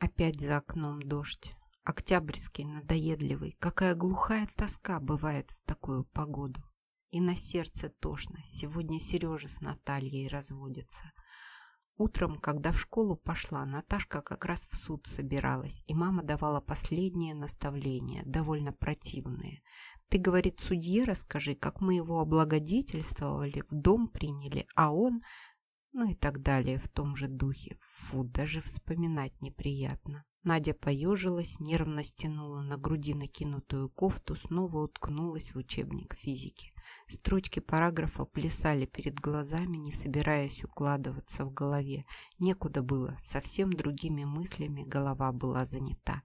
Опять за окном дождь. Октябрьский, надоедливый. Какая глухая тоска бывает в такую погоду. И на сердце тошно. Сегодня Сережа с Натальей разводится. Утром, когда в школу пошла, Наташка как раз в суд собиралась, и мама давала последние наставления, довольно противные. Ты, говорит, судье расскажи, как мы его облагодетельствовали, в дом приняли, а он... Ну и так далее в том же духе. Фу, даже вспоминать неприятно. Надя поежилась, нервно стянула на груди накинутую кофту, снова уткнулась в учебник физики. Строчки параграфа плясали перед глазами, не собираясь укладываться в голове. Некуда было, совсем другими мыслями голова была занята.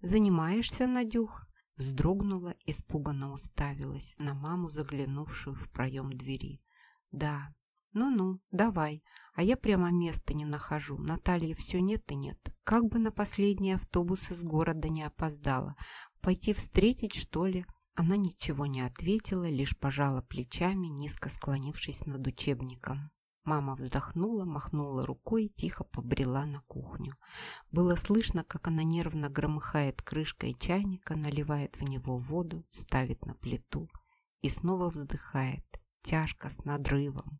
«Занимаешься, Надюх?» Вздрогнула, испуганно уставилась на маму, заглянувшую в проем двери. «Да, ну-ну, давай, а я прямо места не нахожу. Натальи все нет и нет. Как бы на последний автобус из города не опоздала. Пойти встретить, что ли? Она ничего не ответила, лишь пожала плечами, низко склонившись над учебником. Мама вздохнула, махнула рукой и тихо побрела на кухню. Было слышно, как она нервно громыхает крышкой чайника, наливает в него воду, ставит на плиту и снова вздыхает, тяжко, с надрывом.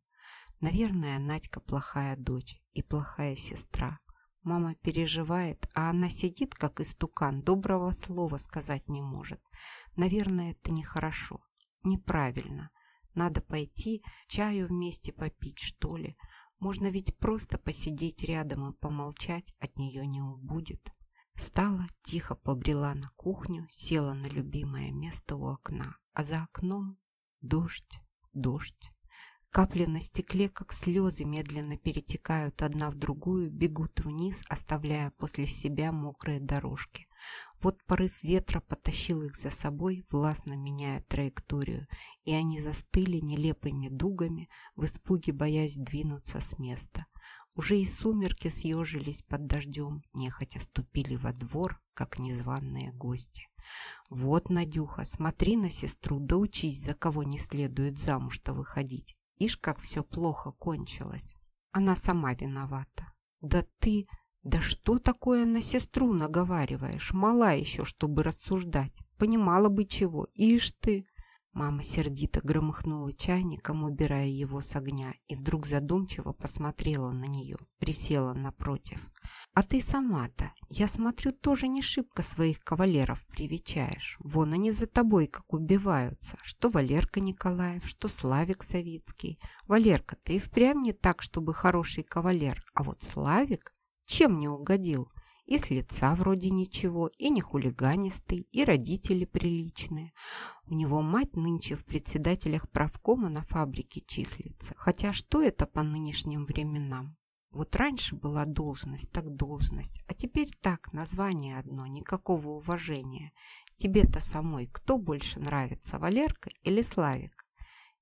Наверное, Надька плохая дочь и плохая сестра. Мама переживает, а она сидит, как истукан, доброго слова сказать не может. Наверное, это нехорошо, неправильно. Надо пойти чаю вместе попить, что ли. Можно ведь просто посидеть рядом и помолчать, от нее не убудет. Встала, тихо побрела на кухню, села на любимое место у окна. А за окном дождь, дождь. Капли на стекле, как слезы, медленно перетекают одна в другую, бегут вниз, оставляя после себя мокрые дорожки. Вот порыв ветра потащил их за собой, властно меняя траекторию, и они застыли нелепыми дугами, в испуге боясь двинуться с места. Уже и сумерки съежились под дождем, нехотя ступили во двор, как незваные гости. «Вот, Надюха, смотри на сестру, да учись, за кого не следует замуж-то выходить. Ишь, как все плохо кончилось. Она сама виновата. Да ты... Да что такое на сестру наговариваешь? Мала еще, чтобы рассуждать. Понимала бы чего. Ишь ты... Мама сердито громыхнула чайником, убирая его с огня, и вдруг задумчиво посмотрела на нее, присела напротив. «А ты сама-то, я смотрю, тоже не шибко своих кавалеров привечаешь. Вон они за тобой как убиваются. Что Валерка Николаев, что Славик Савицкий. Валерка, ты и впрямь не так, чтобы хороший кавалер, а вот Славик чем не угодил?» И с лица вроде ничего, и не хулиганистый, и родители приличные. У него мать нынче в председателях правкома на фабрике числится. Хотя что это по нынешним временам? Вот раньше была должность, так должность, а теперь так, название одно, никакого уважения. Тебе-то самой кто больше нравится, Валерка или Славик?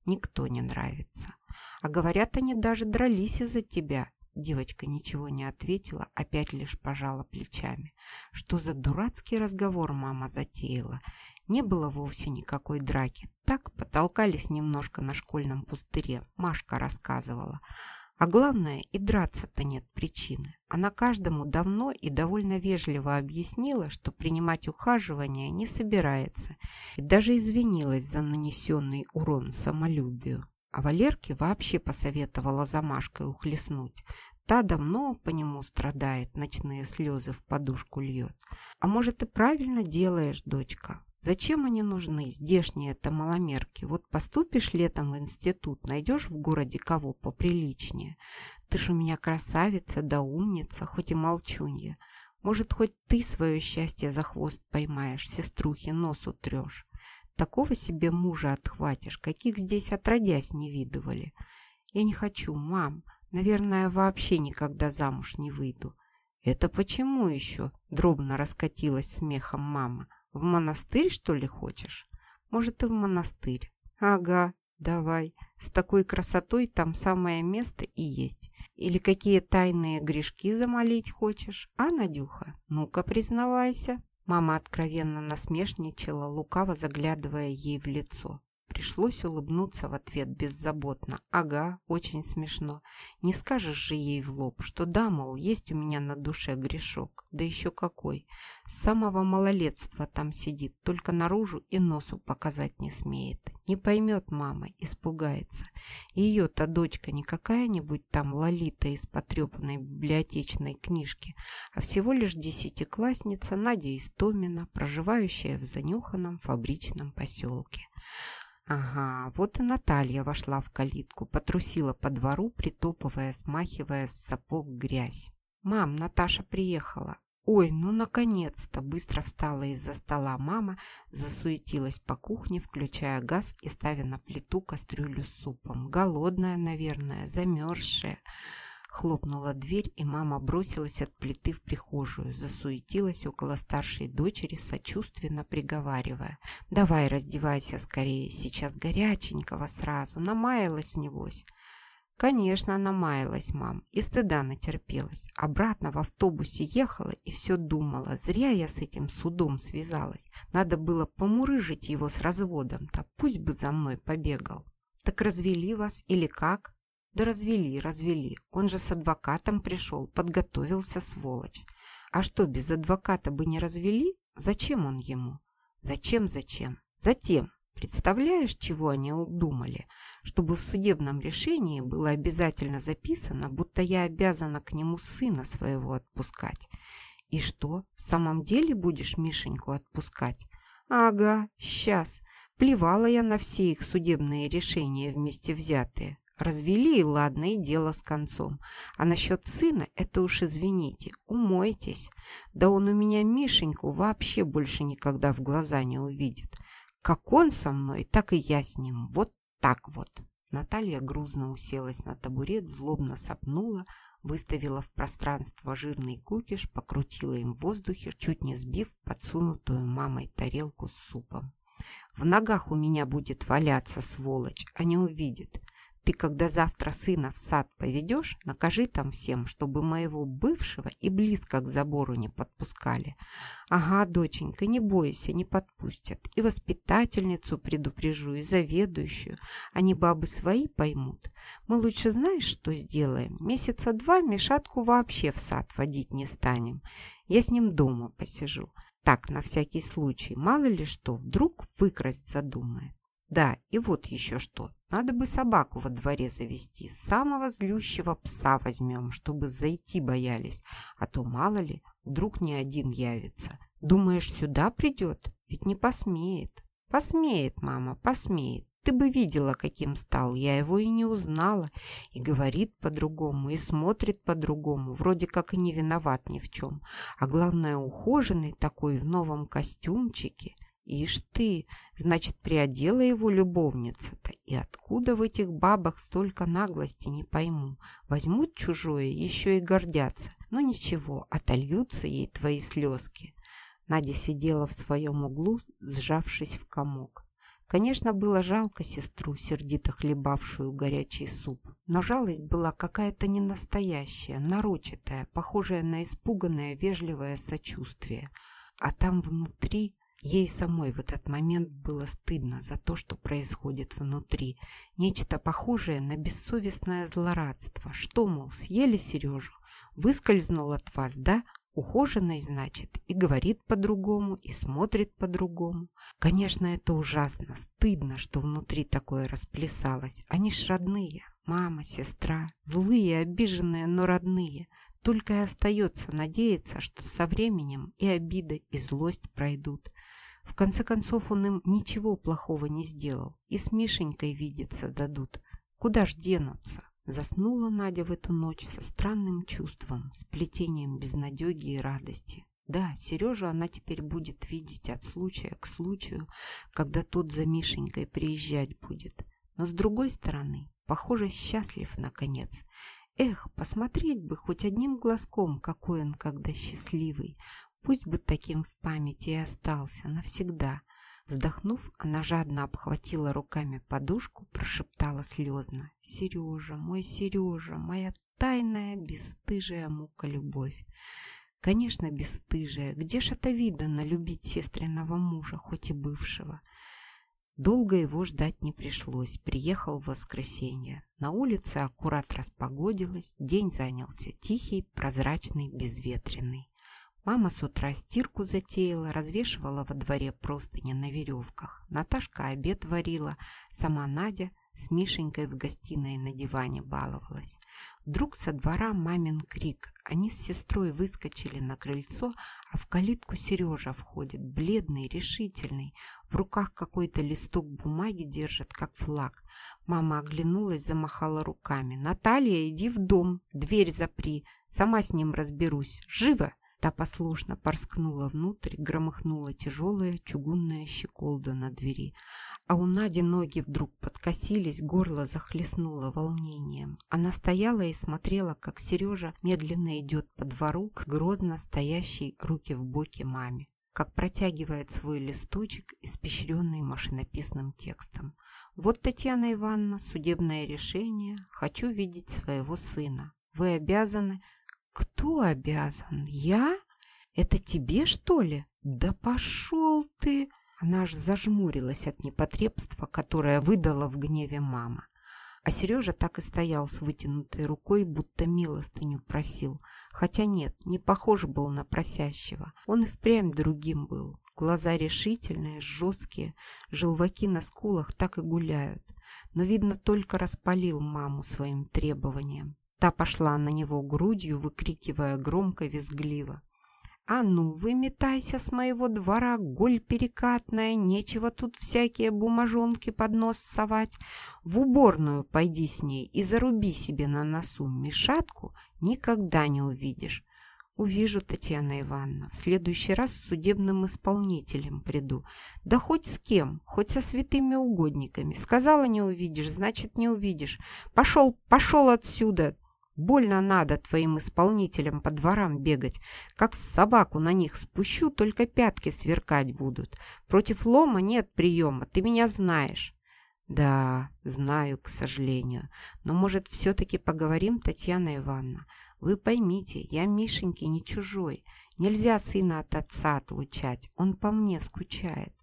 Никто не нравится. А говорят, они даже дрались из-за тебя. Девочка ничего не ответила, опять лишь пожала плечами. Что за дурацкий разговор мама затеяла? Не было вовсе никакой драки. Так потолкались немножко на школьном пустыре, Машка рассказывала. А главное, и драться-то нет причины. Она каждому давно и довольно вежливо объяснила, что принимать ухаживание не собирается, и даже извинилась за нанесенный урон самолюбию. А Валерке вообще посоветовала за Машкой ухлестнуть. Та давно по нему страдает, ночные слезы в подушку льет. А может, и правильно делаешь, дочка. Зачем они нужны, здешние-то маломерки? Вот поступишь летом в институт, найдешь в городе кого поприличнее. Ты ж у меня красавица да умница, хоть и молчунья. Может, хоть ты свое счастье за хвост поймаешь, сеструхи нос утрешь. Такого себе мужа отхватишь, каких здесь отродясь не видывали. Я не хочу, мам. Наверное, вообще никогда замуж не выйду. Это почему еще? Дробно раскатилась смехом мама. В монастырь, что ли, хочешь? Может, и в монастырь. Ага, давай. С такой красотой там самое место и есть. Или какие тайные грешки замолить хочешь, а, Надюха? Ну-ка, признавайся. Мама откровенно насмешничала, лукаво заглядывая ей в лицо. Пришлось улыбнуться в ответ беззаботно. Ага, очень смешно. Не скажешь же ей в лоб, что да, мол, есть у меня на душе грешок. Да еще какой. С самого малолетства там сидит, только наружу и носу показать не смеет. Не поймет мама, испугается. Ее-то дочка не какая-нибудь там лолита из потрепанной библиотечной книжки, а всего лишь десятиклассница Надя Истомина, проживающая в занюханном фабричном поселке. Ага, вот и Наталья вошла в калитку, потрусила по двору, притопывая, смахивая с сапог грязь. «Мам, Наташа приехала!» «Ой, ну наконец-то!» Быстро встала из-за стола мама, засуетилась по кухне, включая газ и ставя на плиту кастрюлю с супом. Голодная, наверное, замерзшая. Хлопнула дверь, и мама бросилась от плиты в прихожую, засуетилась около старшей дочери, сочувственно приговаривая. «Давай раздевайся скорее, сейчас горяченького сразу, намаялась небось». Конечно, она маялась, мам, и стыда натерпелась. Обратно в автобусе ехала и все думала. Зря я с этим судом связалась. Надо было помурыжить его с разводом-то, пусть бы за мной побегал. Так развели вас или как? Да развели, развели. Он же с адвокатом пришел, подготовился, сволочь. А что, без адвоката бы не развели? Зачем он ему? Зачем, зачем? Затем. Представляешь, чего они удумали? Чтобы в судебном решении было обязательно записано, будто я обязана к нему сына своего отпускать. И что, в самом деле будешь Мишеньку отпускать? Ага, сейчас. Плевала я на все их судебные решения вместе взятые. Развели, и ладно, и дело с концом. А насчет сына, это уж извините, умойтесь. Да он у меня Мишеньку вообще больше никогда в глаза не увидит. Как он со мной, так и я с ним. Вот так вот. Наталья грузно уселась на табурет, злобно сопнула, выставила в пространство жирный кукиш, покрутила им в воздухе, чуть не сбив подсунутую мамой тарелку с супом. В ногах у меня будет валяться, сволочь, а не увидит. Ты, когда завтра сына в сад поведешь, накажи там всем, чтобы моего бывшего и близко к забору не подпускали. Ага, доченька, не бойся, не подпустят. И воспитательницу предупрежу, и заведующую. Они бабы свои поймут. Мы лучше знаешь, что сделаем? Месяца два Мишатку вообще в сад водить не станем. Я с ним дома посижу. Так, на всякий случай, мало ли что, вдруг выкрасть задумает. Да, и вот еще что. Надо бы собаку во дворе завести. Самого злющего пса возьмем, чтобы зайти боялись. А то, мало ли, вдруг не один явится. Думаешь, сюда придет? Ведь не посмеет. Посмеет, мама, посмеет. Ты бы видела, каким стал. Я его и не узнала. И говорит по-другому, и смотрит по-другому. Вроде как и не виноват ни в чем. А главное, ухоженный такой в новом костюмчике. Ишь ты, значит, приодела его любовница-то. И откуда в этих бабах столько наглости, не пойму. Возьмут чужое, еще и гордятся. Но ну, ничего, отольются ей твои слезки. Надя сидела в своем углу, сжавшись в комок. Конечно, было жалко сестру, сердито хлебавшую горячий суп. Но жалость была какая-то ненастоящая, нарочатая, похожая на испуганное вежливое сочувствие. А там внутри Ей самой в этот момент было стыдно за то, что происходит внутри. Нечто похожее на бессовестное злорадство. Что, мол, съели Сережу? Выскользнул от вас, да? Ухоженный, значит, и говорит по-другому, и смотрит по-другому. Конечно, это ужасно, стыдно, что внутри такое расплясалось. Они ж родные, мама, сестра, злые, обиженные, но родные. Только и остается надеяться, что со временем и обида, и злость пройдут. В конце концов, он им ничего плохого не сделал. И с Мишенькой видеться дадут. Куда ж денутся? Заснула Надя в эту ночь со странным чувством, сплетением безнадеги и радости. Да, Сережу она теперь будет видеть от случая к случаю, когда тот за Мишенькой приезжать будет. Но с другой стороны, похоже, счастлив наконец. Эх, посмотреть бы хоть одним глазком, какой он когда счастливый. Пусть бы таким в памяти и остался навсегда. Вздохнув, она жадно обхватила руками подушку, прошептала слезно. «Сережа, мой Сережа, моя тайная бесстыжая мука-любовь!» Конечно, бесстыжая. Где ж это видано любить сестренного мужа, хоть и бывшего? Долго его ждать не пришлось. Приехал в воскресенье. На улице аккурат распогодилось, день занялся тихий, прозрачный, безветренный. Мама с утра стирку затеяла, развешивала во дворе простыни на веревках. Наташка обед варила, сама Надя с Мишенькой в гостиной на диване баловалась. Вдруг со двора мамин крик. Они с сестрой выскочили на крыльцо, а в калитку Сережа входит, бледный, решительный. В руках какой-то листок бумаги держит, как флаг. Мама оглянулась, замахала руками. «Наталья, иди в дом, дверь запри, сама с ним разберусь. Живо!» Та послушно порскнула внутрь, громыхнула тяжелая чугунная щеколда на двери. А у Нади ноги вдруг подкосились, горло захлестнуло волнением. Она стояла и смотрела, как Сережа медленно идет по двору к грозно стоящей руки в боки маме как протягивает свой листочек, испещренный машинописным текстом. «Вот, Татьяна Ивановна, судебное решение. Хочу видеть своего сына. Вы обязаны «Кто обязан? Я? Это тебе, что ли? Да пошел ты!» Она аж зажмурилась от непотребства, которое выдала в гневе мама. А Сережа так и стоял с вытянутой рукой, будто милостыню просил. Хотя нет, не похож был на просящего. Он и впрямь другим был. Глаза решительные, жесткие, желваки на скулах так и гуляют. Но, видно, только распалил маму своим требованием. Та пошла на него грудью, выкрикивая громко-визгливо. «А ну, выметайся с моего двора, голь перекатная, нечего тут всякие бумажонки под нос совать. В уборную пойди с ней и заруби себе на носу мешатку, никогда не увидишь. Увижу, Татьяна Ивановна, в следующий раз с судебным исполнителем приду. Да хоть с кем, хоть со святыми угодниками. Сказала, не увидишь, значит, не увидишь. Пошел, пошел отсюда, Больно надо твоим исполнителям по дворам бегать. Как собаку на них спущу, только пятки сверкать будут. Против лома нет приема, ты меня знаешь. Да, знаю, к сожалению. Но, может, все-таки поговорим, Татьяна Ивановна? Вы поймите, я Мишеньке не чужой. Нельзя сына от отца отлучать, он по мне скучает.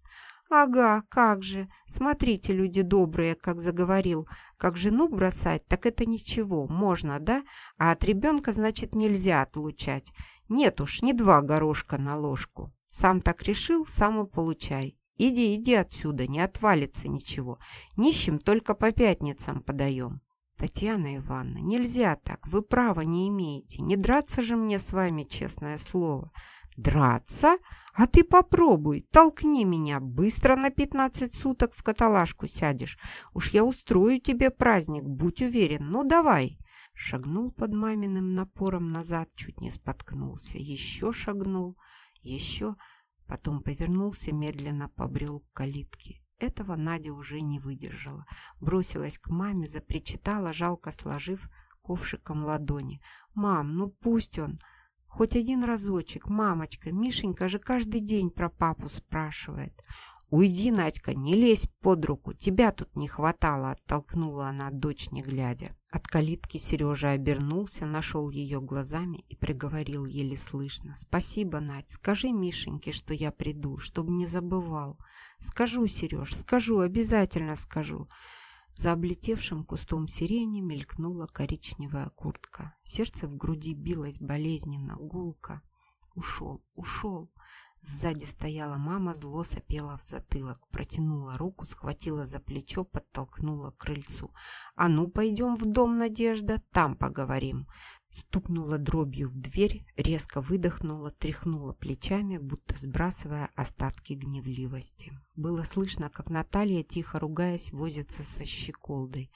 «Ага, как же! Смотрите, люди добрые, как заговорил. Как жену бросать, так это ничего, можно, да? А от ребенка, значит, нельзя отлучать. Нет уж, не два горошка на ложку. Сам так решил, сам и получай. Иди, иди отсюда, не отвалится ничего. Нищим только по пятницам подаем». «Татьяна Ивановна, нельзя так, вы права не имеете. Не драться же мне с вами, честное слово». «Драться? А ты попробуй, толкни меня, быстро на пятнадцать суток в каталажку сядешь. Уж я устрою тебе праздник, будь уверен, ну давай!» Шагнул под маминым напором назад, чуть не споткнулся. Еще шагнул, еще, потом повернулся, медленно побрел к калитке. Этого Надя уже не выдержала. Бросилась к маме, запричитала, жалко сложив ковшиком ладони. «Мам, ну пусть он!» Хоть один разочек, мамочка, Мишенька же каждый день про папу спрашивает. «Уйди, Надька, не лезь под руку, тебя тут не хватало», оттолкнула она дочь, не глядя. От калитки Сережа обернулся, нашел ее глазами и приговорил еле слышно. «Спасибо, Надь, скажи Мишеньке, что я приду, чтобы не забывал. Скажу, Сереж, скажу, обязательно скажу». За облетевшим кустом сирени мелькнула коричневая куртка. Сердце в груди билось болезненно, гулко. Ушел, ушел. Сзади стояла мама, зло сопела в затылок, протянула руку, схватила за плечо, подтолкнула к крыльцу. «А ну, пойдем в дом, Надежда, там поговорим». Стукнула дробью в дверь, резко выдохнула, тряхнула плечами, будто сбрасывая остатки гневливости. Было слышно, как Наталья, тихо ругаясь, возится со щеколдой.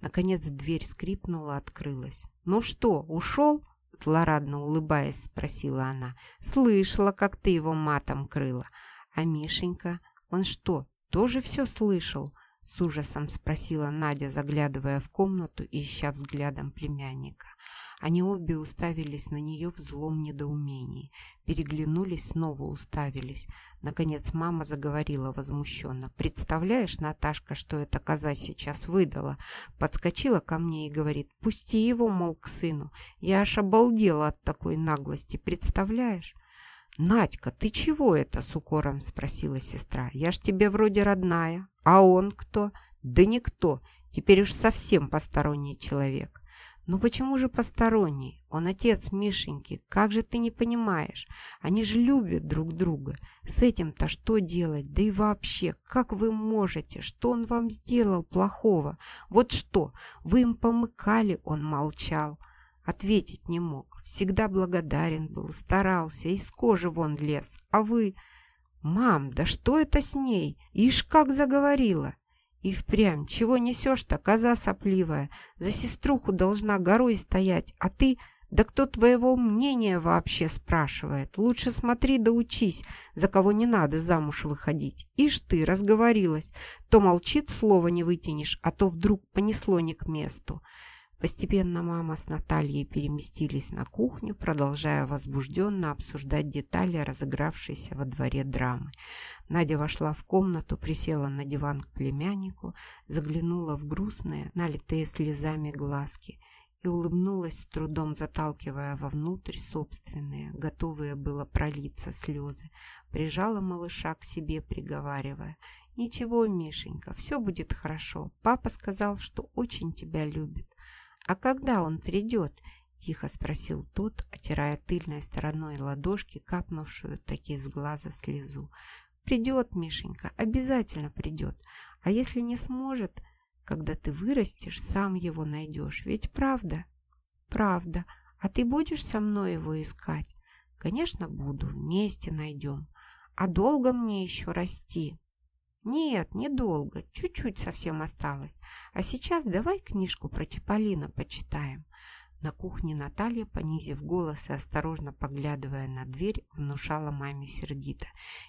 Наконец дверь скрипнула, открылась. «Ну что, ушел?» Злорадно улыбаясь, спросила она. «Слышала, как ты его матом крыла. А Мишенька, он что, тоже все слышал?» С ужасом спросила Надя, заглядывая в комнату и ища взглядом племянника. Они обе уставились на нее в злом недоумении. Переглянулись, снова уставились. Наконец мама заговорила возмущенно. «Представляешь, Наташка, что эта коза сейчас выдала?» Подскочила ко мне и говорит, «Пусти его, мол, к сыну». Я аж обалдела от такой наглости. Представляешь? «Надька, ты чего это?» – с укором спросила сестра. «Я ж тебе вроде родная. А он кто?» «Да никто. Теперь уж совсем посторонний человек». «Ну почему же посторонний? Он отец Мишеньки. Как же ты не понимаешь? Они же любят друг друга. С этим-то что делать? Да и вообще, как вы можете? Что он вам сделал плохого? Вот что? Вы им помыкали?» Он молчал. Ответить не мог. Всегда благодарен был, старался, из кожи вон лез. А вы... «Мам, да что это с ней? Ишь, как заговорила!» «И впрямь, чего несешь-то, коза сопливая? За сеструху должна горой стоять, а ты...» «Да кто твоего мнения вообще спрашивает? Лучше смотри да учись, за кого не надо замуж выходить. Ишь ты, разговорилась. То молчит, слова не вытянешь, а то вдруг понесло не к месту. Постепенно мама с Натальей переместились на кухню, продолжая возбужденно обсуждать детали разыгравшейся во дворе драмы. Надя вошла в комнату, присела на диван к племяннику, заглянула в грустные, налитые слезами глазки и улыбнулась, с трудом заталкивая вовнутрь собственные, готовые было пролиться слезы. Прижала малыша к себе, приговаривая «Ничего, Мишенька, все будет хорошо. Папа сказал, что очень тебя любит». «А когда он придет?» – тихо спросил тот, отирая тыльной стороной ладошки, капнувшую таки с глаза слезу. «Придет, Мишенька, обязательно придет. А если не сможет, когда ты вырастешь, сам его найдешь. Ведь правда?» «Правда. А ты будешь со мной его искать?» «Конечно, буду. Вместе найдем. А долго мне еще расти?» «Нет, недолго. Чуть-чуть совсем осталось. А сейчас давай книжку про Чаполина почитаем». На кухне Наталья, понизив голос и осторожно поглядывая на дверь, внушала маме сердито.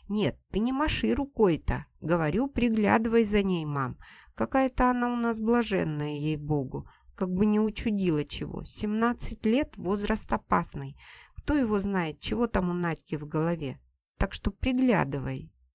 «Нет, ты не маши рукой-то. Говорю, приглядывай за ней, мам. Какая-то она у нас блаженная, ей-богу. Как бы не учудила чего. Семнадцать лет – возраст опасный. Кто его знает, чего там у Надьки в голове. Так что приглядывай».